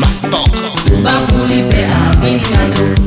Master. Bambuli pe a mini anu.